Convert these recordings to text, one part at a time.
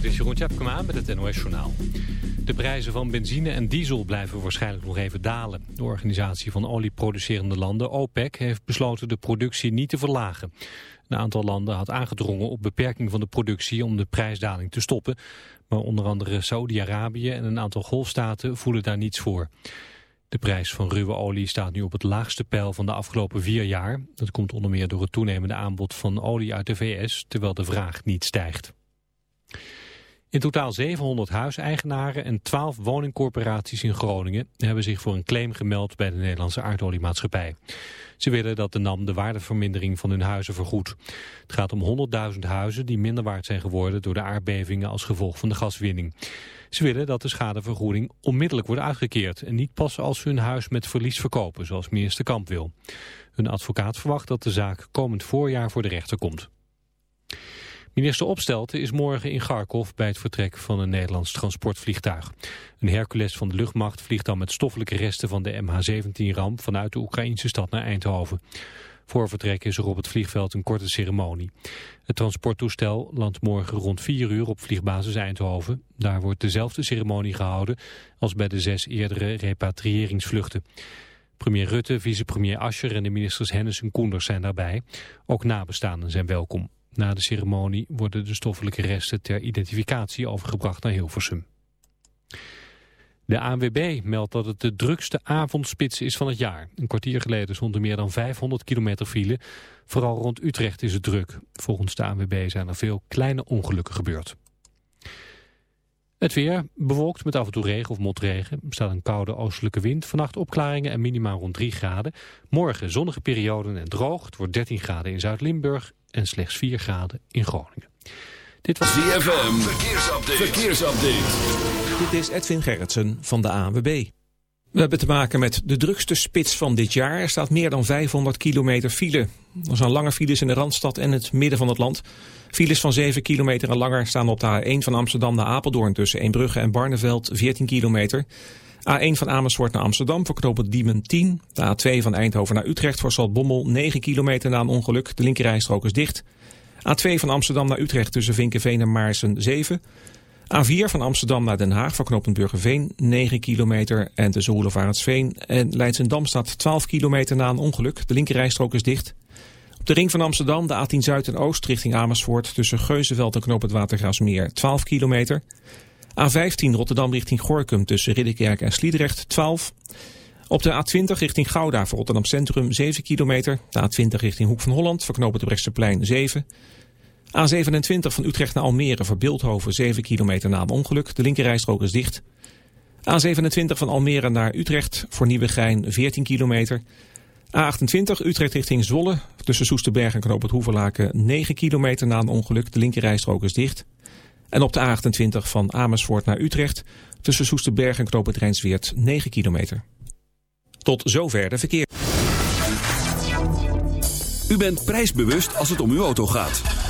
dit is Jeroen Tjepkema met het NOS Journaal. De prijzen van benzine en diesel blijven waarschijnlijk nog even dalen. De organisatie van olieproducerende landen, OPEC, heeft besloten de productie niet te verlagen. Een aantal landen had aangedrongen op beperking van de productie om de prijsdaling te stoppen. Maar onder andere Saudi-Arabië en een aantal golfstaten voelen daar niets voor. De prijs van ruwe olie staat nu op het laagste pijl van de afgelopen vier jaar. Dat komt onder meer door het toenemende aanbod van olie uit de VS, terwijl de vraag niet stijgt. In totaal 700 huiseigenaren en 12 woningcorporaties in Groningen hebben zich voor een claim gemeld bij de Nederlandse aardoliemaatschappij. Ze willen dat de NAM de waardevermindering van hun huizen vergoedt. Het gaat om 100.000 huizen die minder waard zijn geworden door de aardbevingen als gevolg van de gaswinning. Ze willen dat de schadevergoeding onmiddellijk wordt uitgekeerd en niet pas als ze hun huis met verlies verkopen, zoals minister Kamp wil. Hun advocaat verwacht dat de zaak komend voorjaar voor de rechter komt. Minister Opstelten is morgen in Kharkov bij het vertrek van een Nederlands transportvliegtuig. Een Hercules van de luchtmacht vliegt dan met stoffelijke resten van de MH17-ramp vanuit de Oekraïnse stad naar Eindhoven. Voor vertrek is er op het vliegveld een korte ceremonie. Het transporttoestel landt morgen rond 4 uur op vliegbasis Eindhoven. Daar wordt dezelfde ceremonie gehouden als bij de zes eerdere repatriëringsvluchten. Premier Rutte, vicepremier Ascher en de ministers Hennis en Koenders zijn daarbij. Ook nabestaanden zijn welkom. Na de ceremonie worden de stoffelijke resten ter identificatie overgebracht naar Hilversum. De ANWB meldt dat het de drukste avondspits is van het jaar. Een kwartier geleden stond er meer dan 500 kilometer file. Vooral rond Utrecht is het druk. Volgens de ANWB zijn er veel kleine ongelukken gebeurd. Het weer bewolkt met af en toe regen of motregen. Er staat een koude oostelijke wind. Vannacht opklaringen en minimaal rond 3 graden. Morgen zonnige perioden en droog. Het wordt 13 graden in Zuid-Limburg en slechts 4 graden in Groningen. Dit was ZFM. Verkeersupdate. Verkeersupdate. Dit is Edwin Gerritsen van de ANWB. We hebben te maken met de drukste spits van dit jaar. Er staat meer dan 500 kilometer file. Er zijn lange files in de Randstad en het midden van het land. Files van 7 kilometer en langer staan op de A1 van Amsterdam naar Apeldoorn... tussen Eembrugge en Barneveld, 14 kilometer. A1 van Amersfoort naar Amsterdam voor knooppunt Diemen 10. De A2 van Eindhoven naar Utrecht voor Saltbommel 9 kilometer na een ongeluk. De linkerrijstrook is dicht. A2 van Amsterdam naar Utrecht tussen Vinkenveen en Maarsen 7. A4 van Amsterdam naar Den Haag voor knooppunt Burgerveen 9 kilometer. En tussen Roelevarensveen en Leidsendam staat 12 kilometer na een ongeluk. De linkerrijstrook is dicht. Op de ring van Amsterdam de A10 Zuid en Oost richting Amersfoort tussen Geuzenveld en knooppunt Watergraafsmeer 12 kilometer. A15 Rotterdam richting Gorkum tussen Ridderkerk en Sliedrecht 12. Op de A20 richting Gouda voor Rotterdam Centrum 7 kilometer. De A20 richting Hoek van Holland voor de Brechtseplein 7. A27 van Utrecht naar Almere voor Beeldhoven 7 kilometer na een ongeluk. De linkerrijstrook is dicht. A27 van Almere naar Utrecht voor Nieuwegein 14 kilometer. A28 Utrecht richting Zwolle tussen Soesterberg en Knoop het Hoeverlaken 9 kilometer na een ongeluk. De linkerrijstrook is dicht. En op de A28 van Amersfoort naar Utrecht tussen Soesterberg en Knoop het Rijnsweert 9 kilometer. Tot zover de verkeer. U bent prijsbewust als het om uw auto gaat.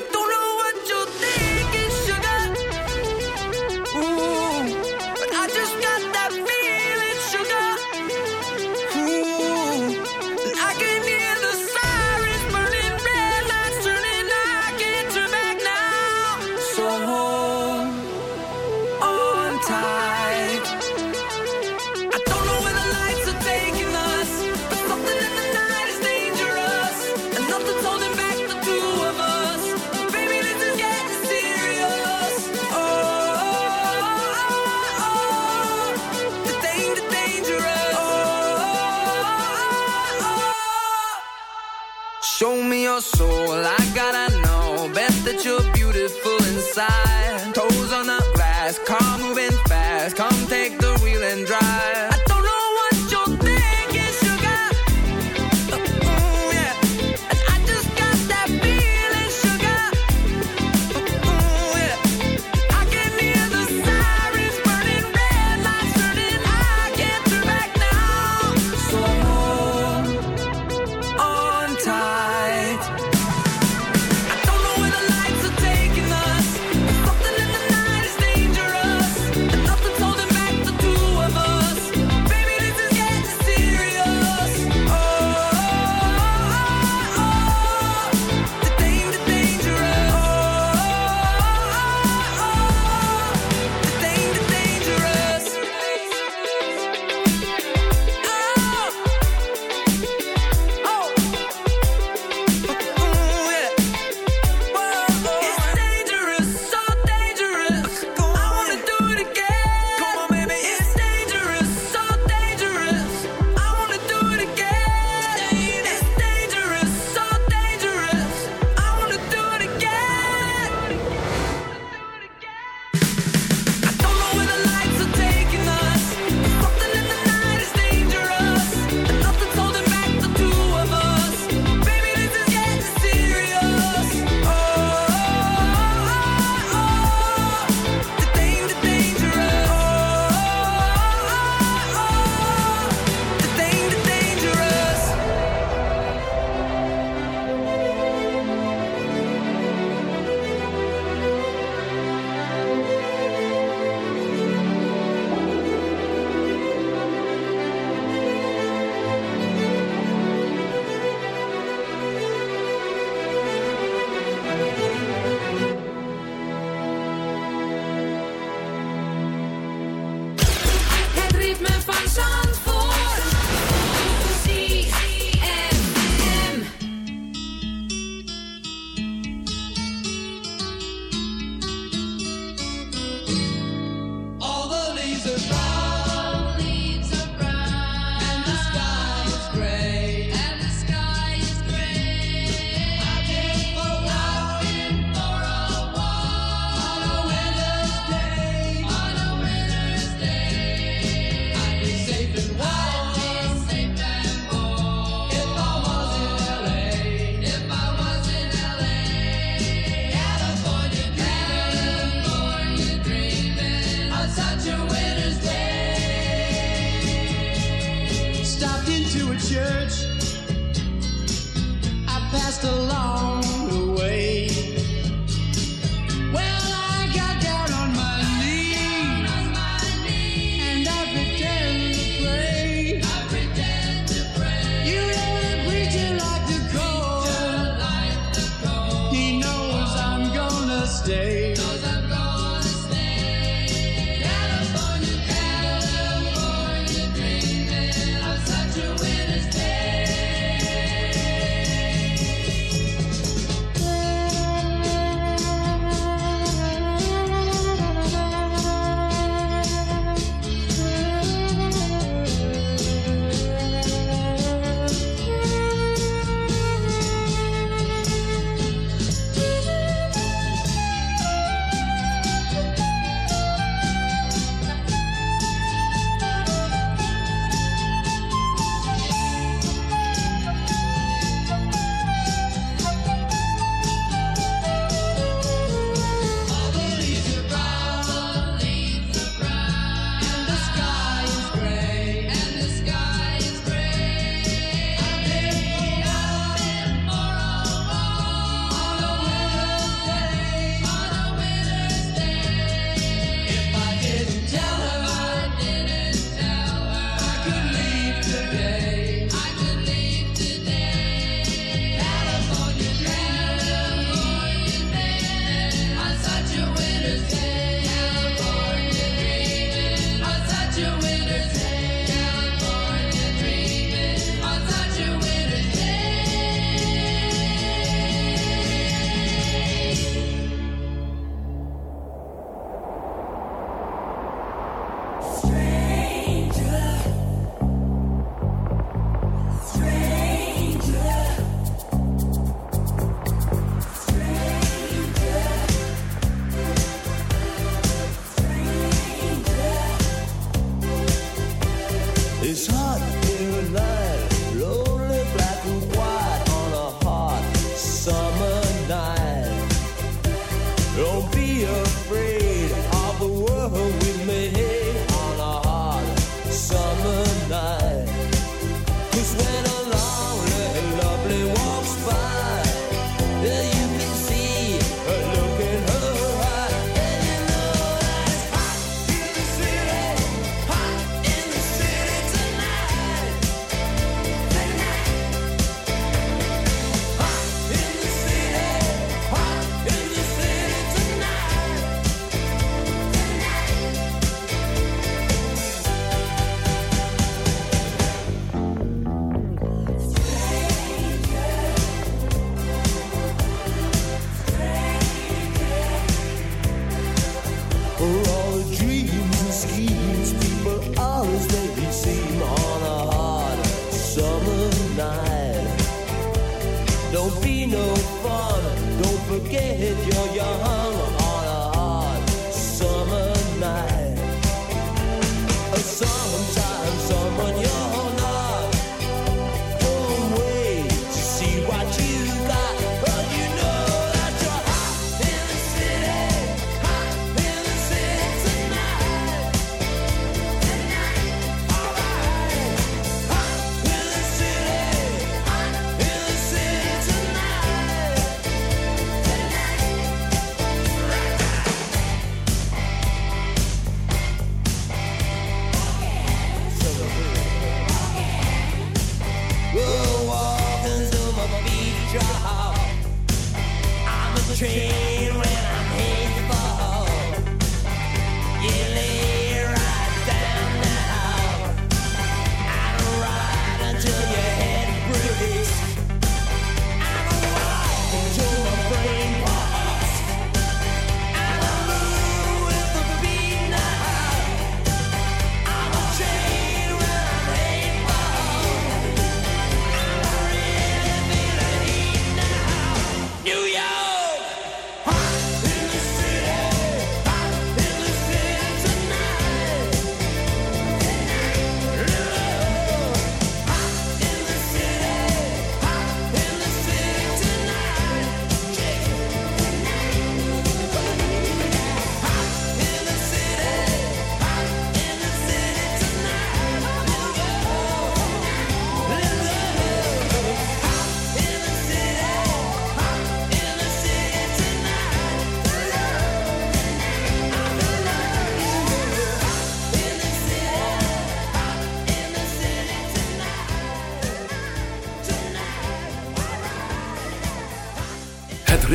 no fun. Don't forget you're young.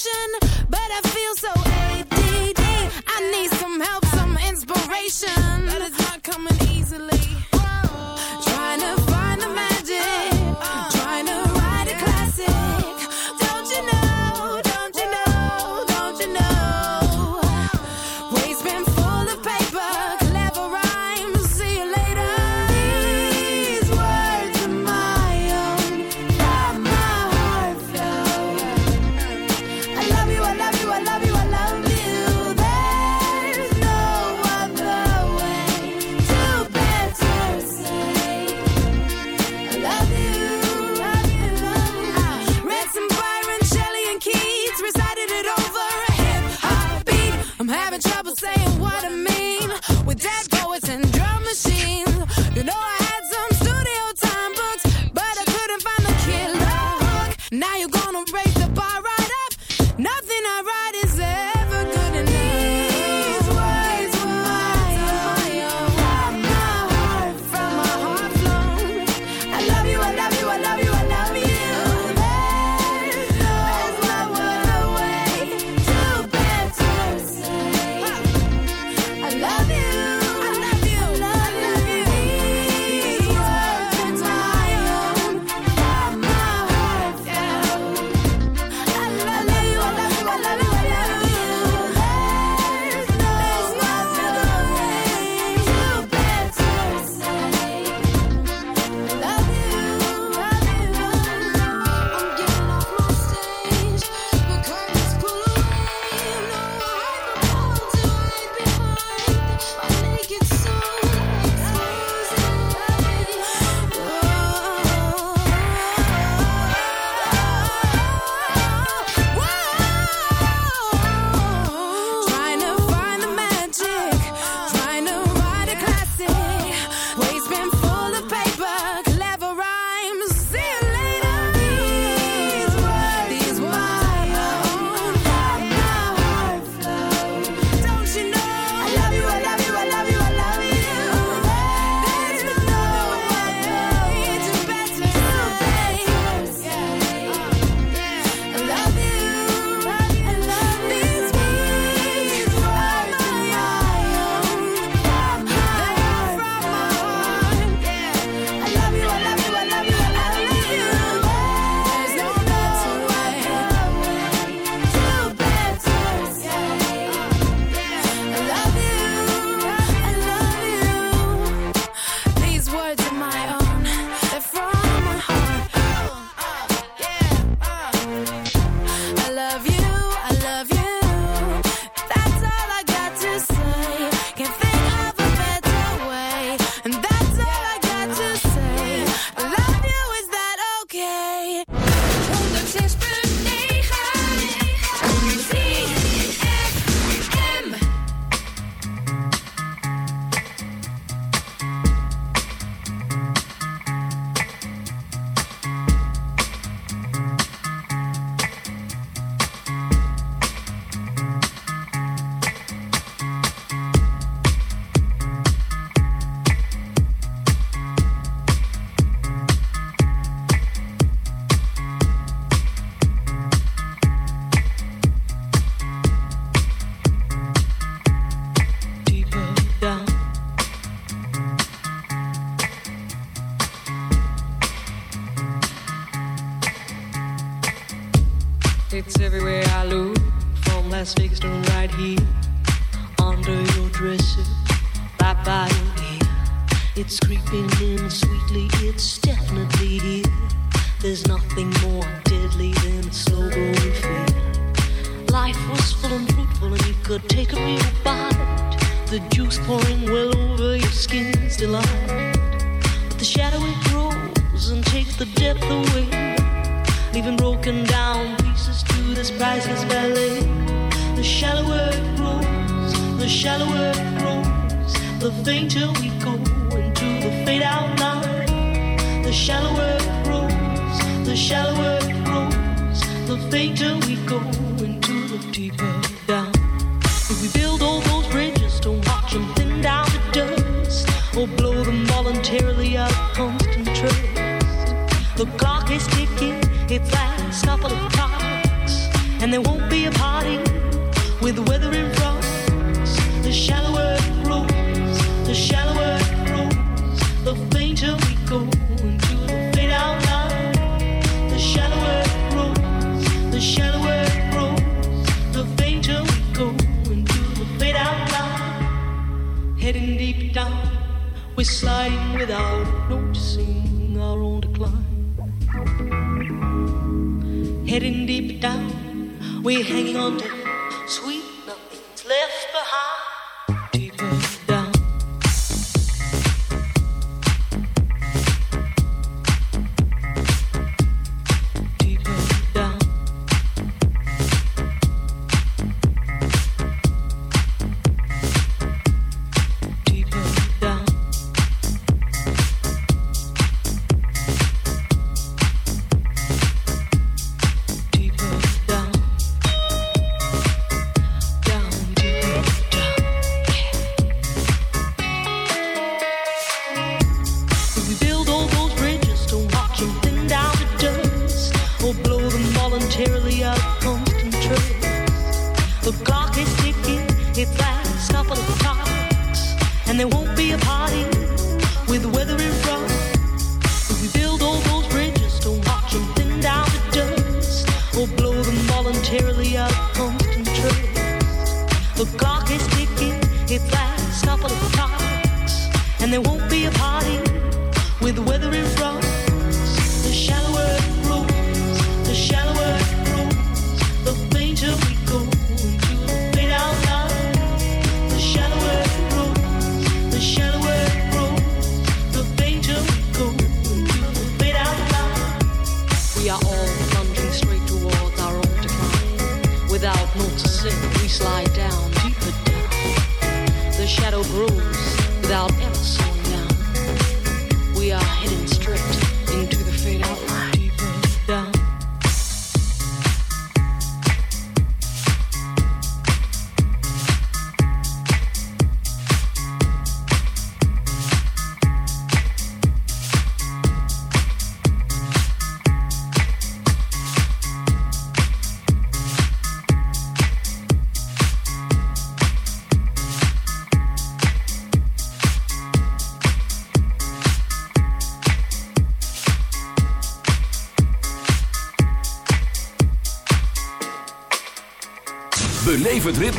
vacation, but I feel so ADD. I need some help, some inspiration. without noticing our own decline. Heading deep down, we're hanging on to sweet nothing's left behind.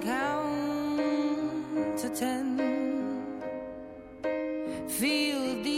Count to ten. Feel the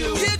do. You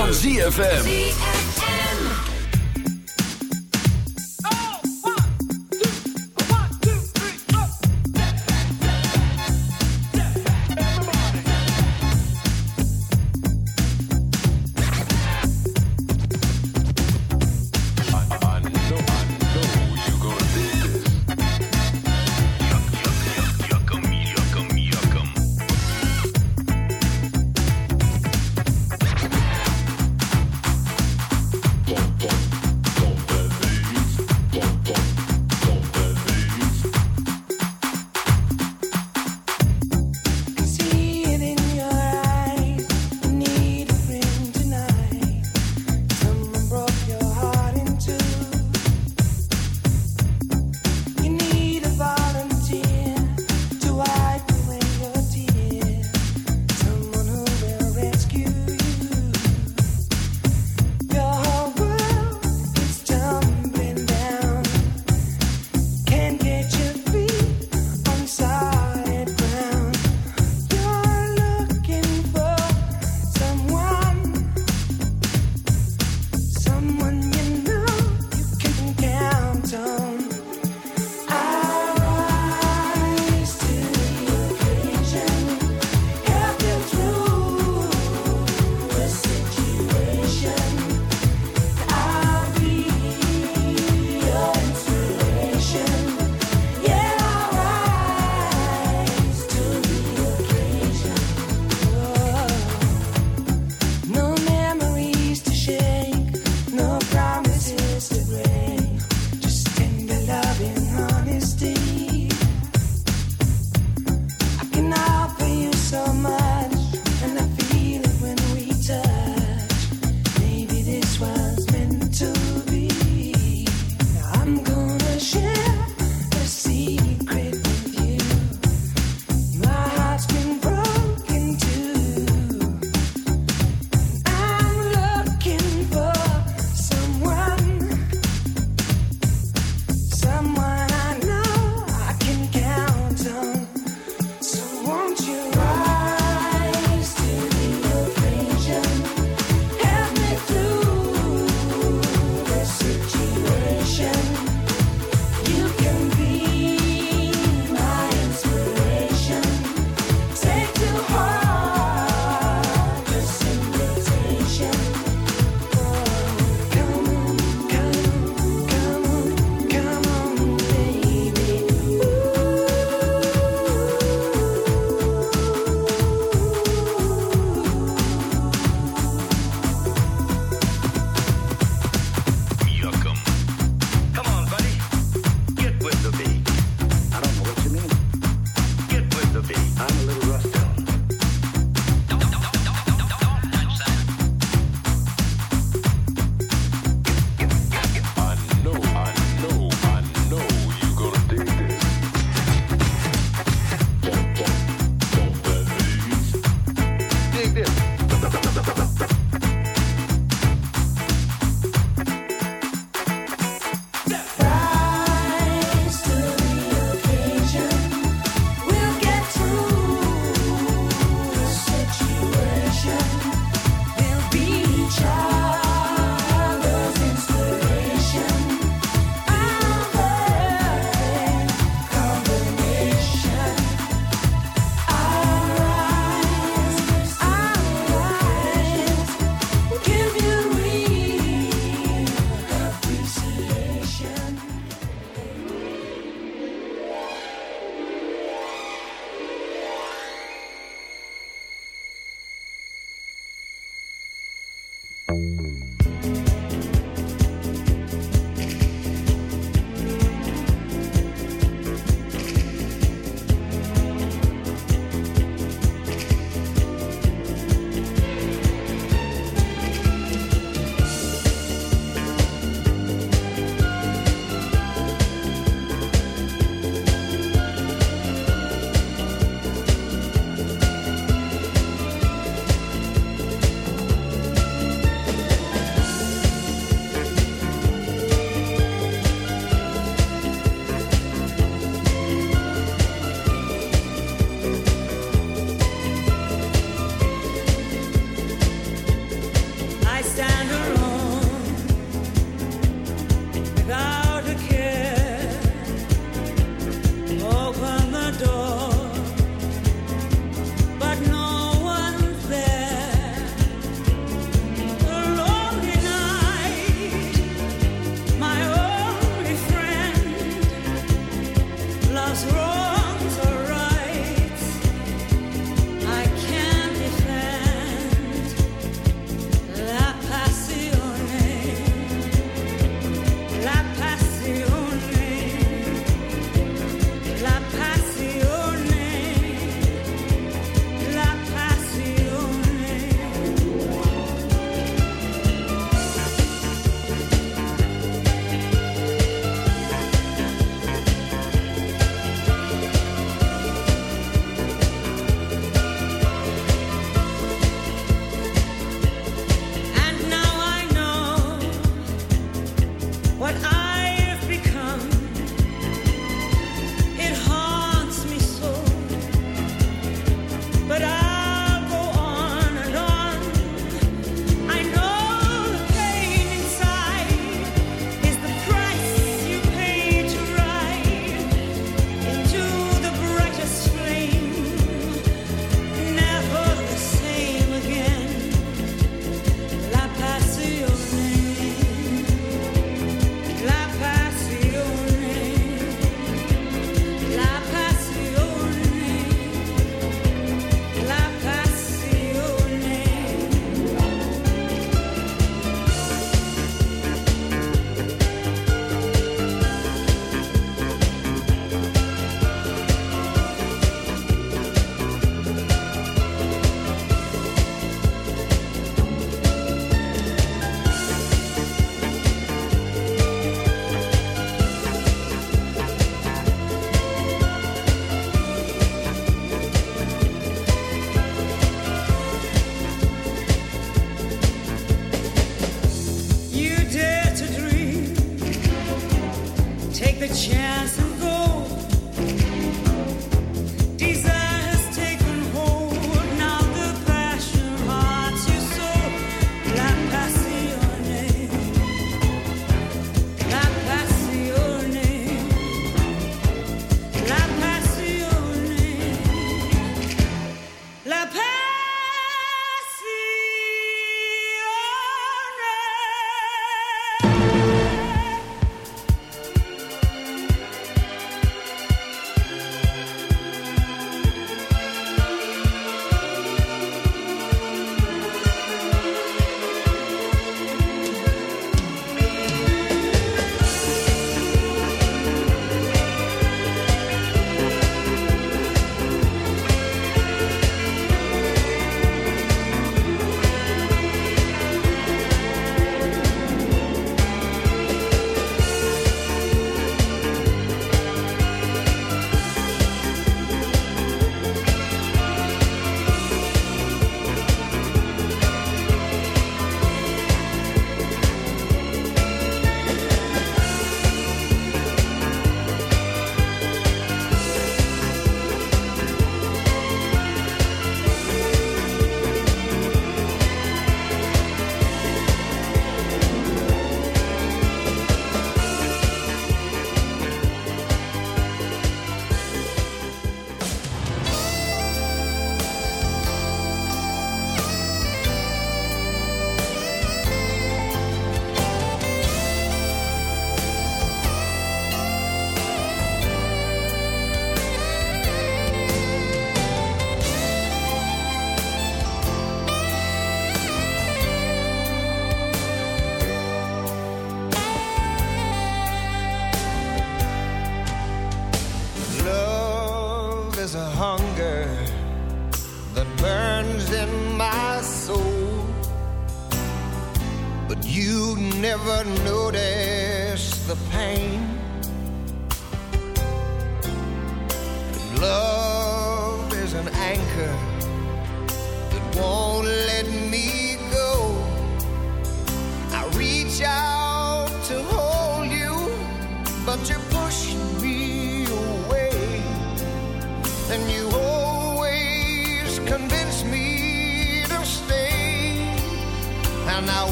van ZFM. Chance and go.